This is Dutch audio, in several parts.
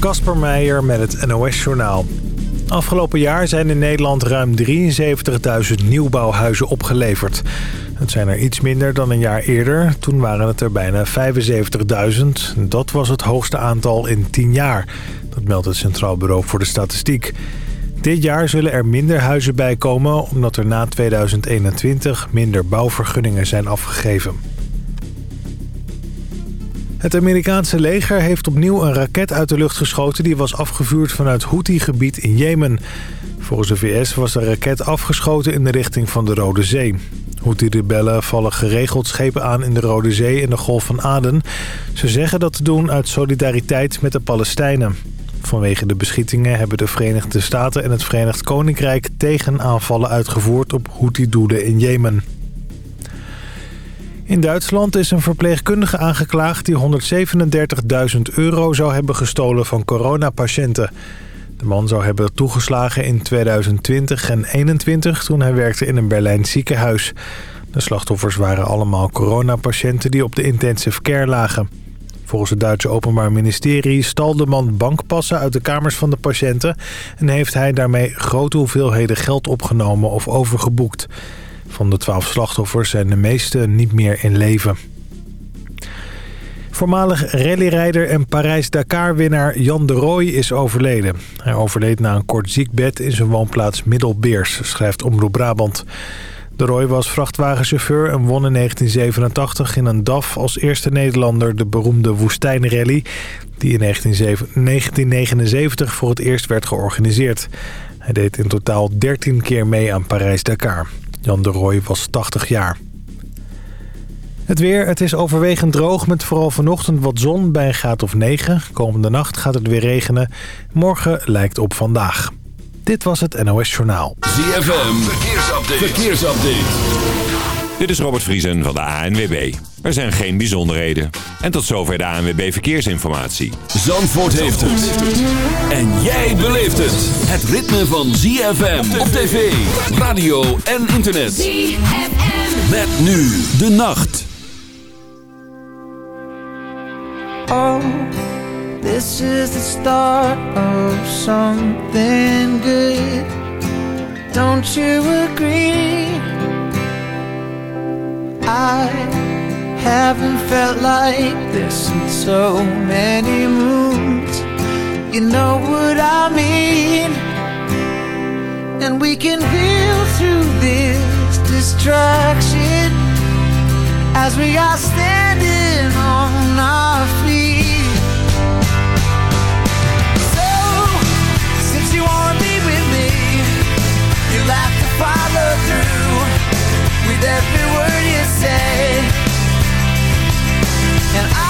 Kasper Meijer met het NOS-journaal. Afgelopen jaar zijn in Nederland ruim 73.000 nieuwbouwhuizen opgeleverd. Het zijn er iets minder dan een jaar eerder. Toen waren het er bijna 75.000. Dat was het hoogste aantal in 10 jaar. Dat meldt het Centraal Bureau voor de Statistiek. Dit jaar zullen er minder huizen bijkomen... omdat er na 2021 minder bouwvergunningen zijn afgegeven. Het Amerikaanse leger heeft opnieuw een raket uit de lucht geschoten... die was afgevuurd vanuit Houthi-gebied in Jemen. Volgens de VS was de raket afgeschoten in de richting van de Rode Zee. Houthi-rebellen vallen geregeld schepen aan in de Rode Zee en de Golf van Aden. Ze zeggen dat te doen uit solidariteit met de Palestijnen. Vanwege de beschietingen hebben de Verenigde Staten en het Verenigd Koninkrijk... tegenaanvallen uitgevoerd op Houthi-doelen in Jemen. In Duitsland is een verpleegkundige aangeklaagd die 137.000 euro zou hebben gestolen van coronapatiënten. De man zou hebben toegeslagen in 2020 en 2021 toen hij werkte in een Berlijn ziekenhuis. De slachtoffers waren allemaal coronapatiënten die op de intensive care lagen. Volgens het Duitse Openbaar Ministerie stal de man bankpassen uit de kamers van de patiënten... en heeft hij daarmee grote hoeveelheden geld opgenomen of overgeboekt. Van de twaalf slachtoffers zijn de meeste niet meer in leven. Voormalig rallyrijder en Parijs-Dakar-winnaar Jan de Rooij is overleden. Hij overleed na een kort ziekbed in zijn woonplaats Middelbeers, schrijft Omroep Brabant. De Roy was vrachtwagenchauffeur en won in 1987 in een DAF als eerste Nederlander de beroemde Woestijnrally... die in 1979 voor het eerst werd georganiseerd. Hij deed in totaal 13 keer mee aan Parijs-Dakar. Jan de Rooij was 80 jaar. Het weer, het is overwegend droog met vooral vanochtend wat zon bij een graad of 9. Komende nacht gaat het weer regenen. Morgen lijkt op vandaag. Dit was het NOS Journaal. ZFM, verkeersupdate. verkeersupdate. Dit is Robert Vriesen van de ANWB. Er zijn geen bijzonderheden. En tot zover de ANWB Verkeersinformatie. Zandvoort heeft het. En jij beleeft het. Het ritme van ZFM op tv, radio en internet. ZFM. Met nu de nacht. Oh, this is the start of something good. Don't you agree? I haven't felt like this in so many moons. You know what I mean? And we can feel through this distraction as we are standing on our feet. So, since you wanna be with me, you'll have to follow through every word you say. And I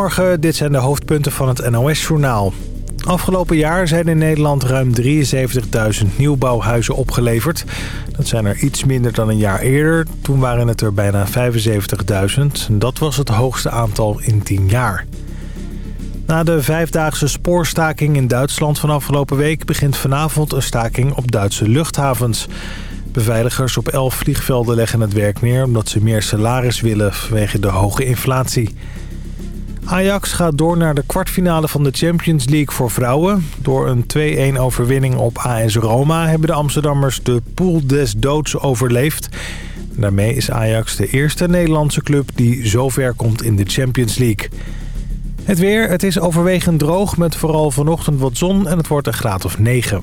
Goedemorgen, dit zijn de hoofdpunten van het NOS-journaal. Afgelopen jaar zijn in Nederland ruim 73.000 nieuwbouwhuizen opgeleverd. Dat zijn er iets minder dan een jaar eerder. Toen waren het er bijna 75.000. Dat was het hoogste aantal in 10 jaar. Na de vijfdaagse spoorstaking in Duitsland van afgelopen week... begint vanavond een staking op Duitse luchthavens. Beveiligers op 11 vliegvelden leggen het werk neer... omdat ze meer salaris willen vanwege de hoge inflatie. Ajax gaat door naar de kwartfinale van de Champions League voor vrouwen. Door een 2-1 overwinning op AS Roma hebben de Amsterdammers de pool des doods overleefd. Daarmee is Ajax de eerste Nederlandse club die zover komt in de Champions League. Het weer, het is overwegend droog met vooral vanochtend wat zon en het wordt een graad of 9.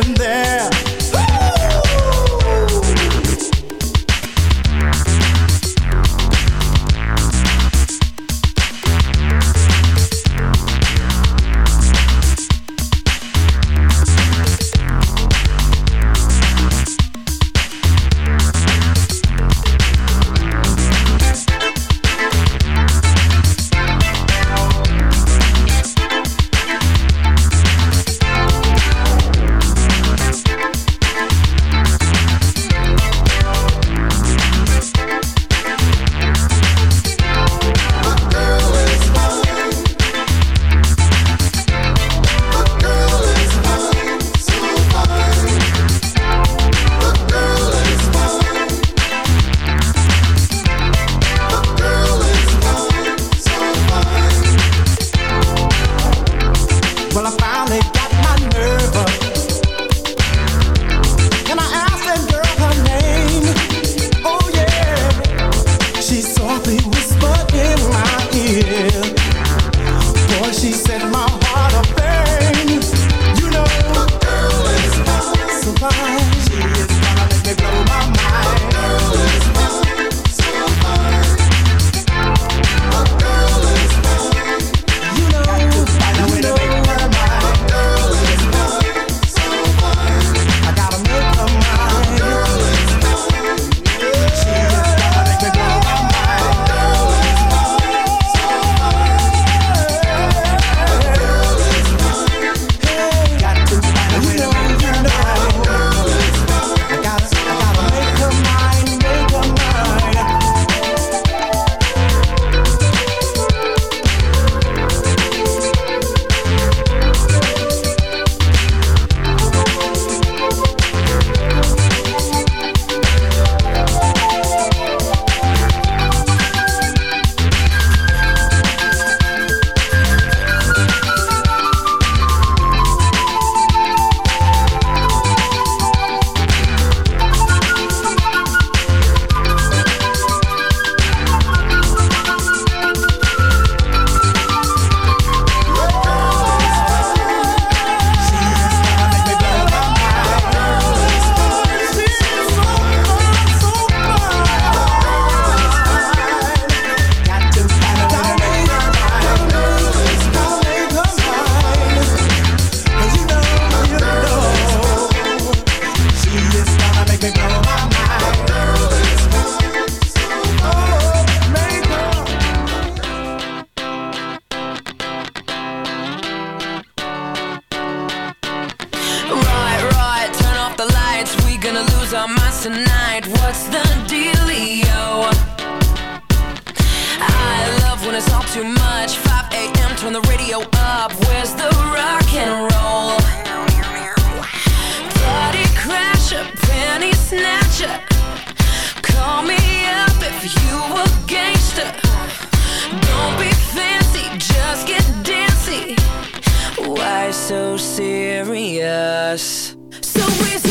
serious. So is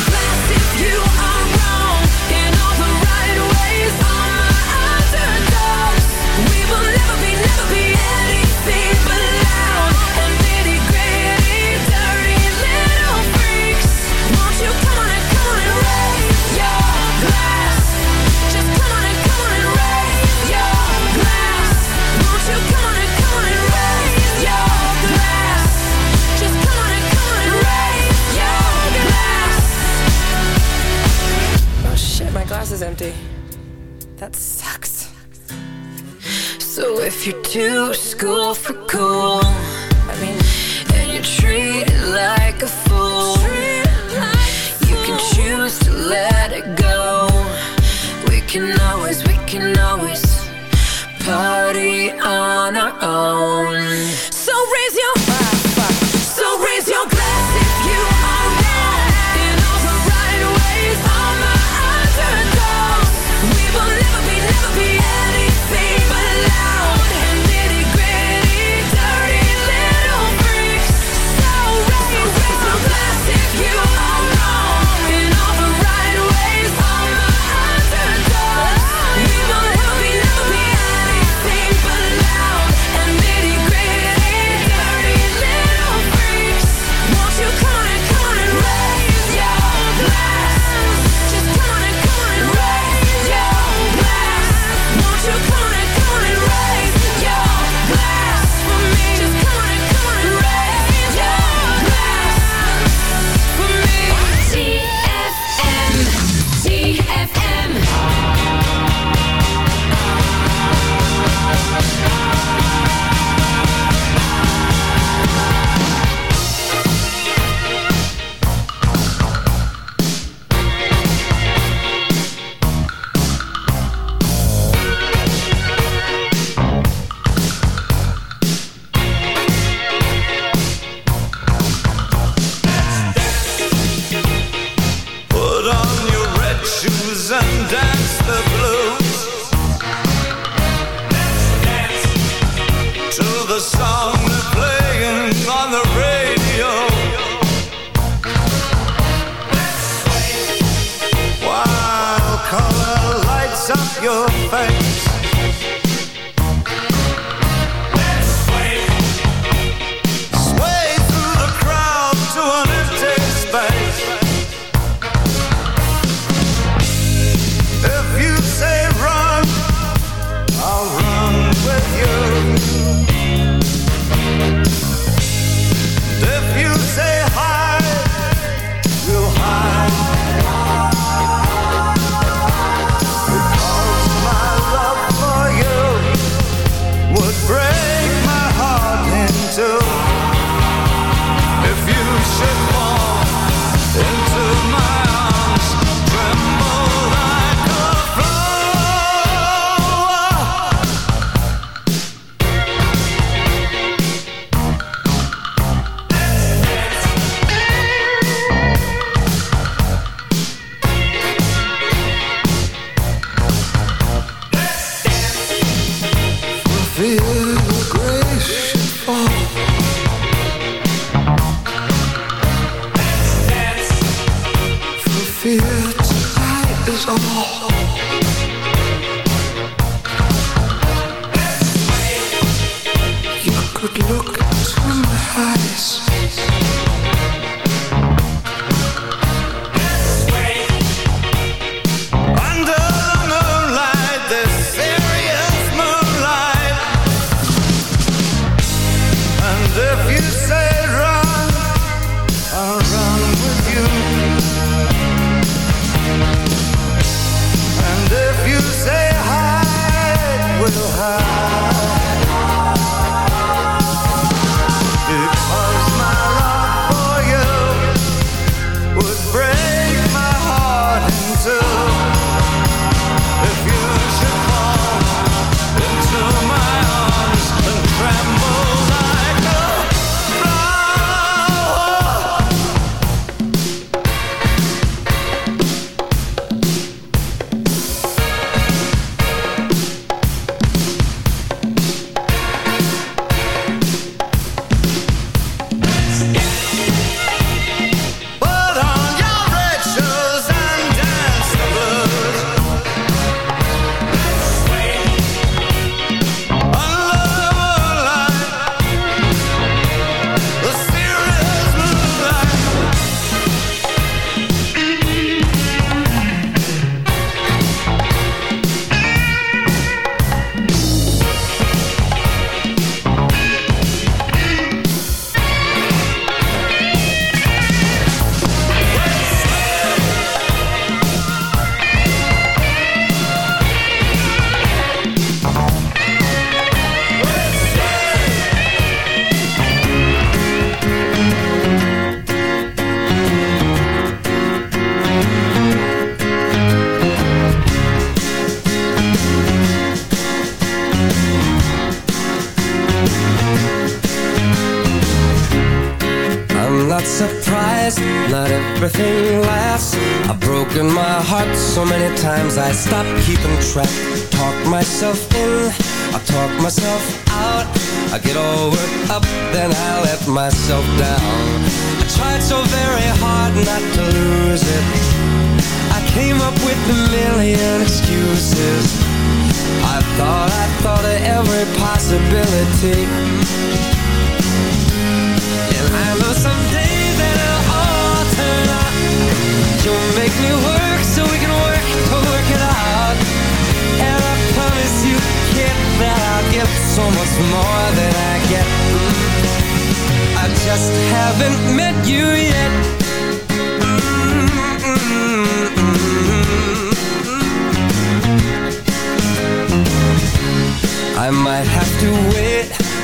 So if you're too school for cool And you're treated like a fool You can choose to let it go We can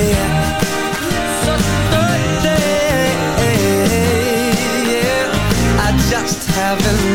yet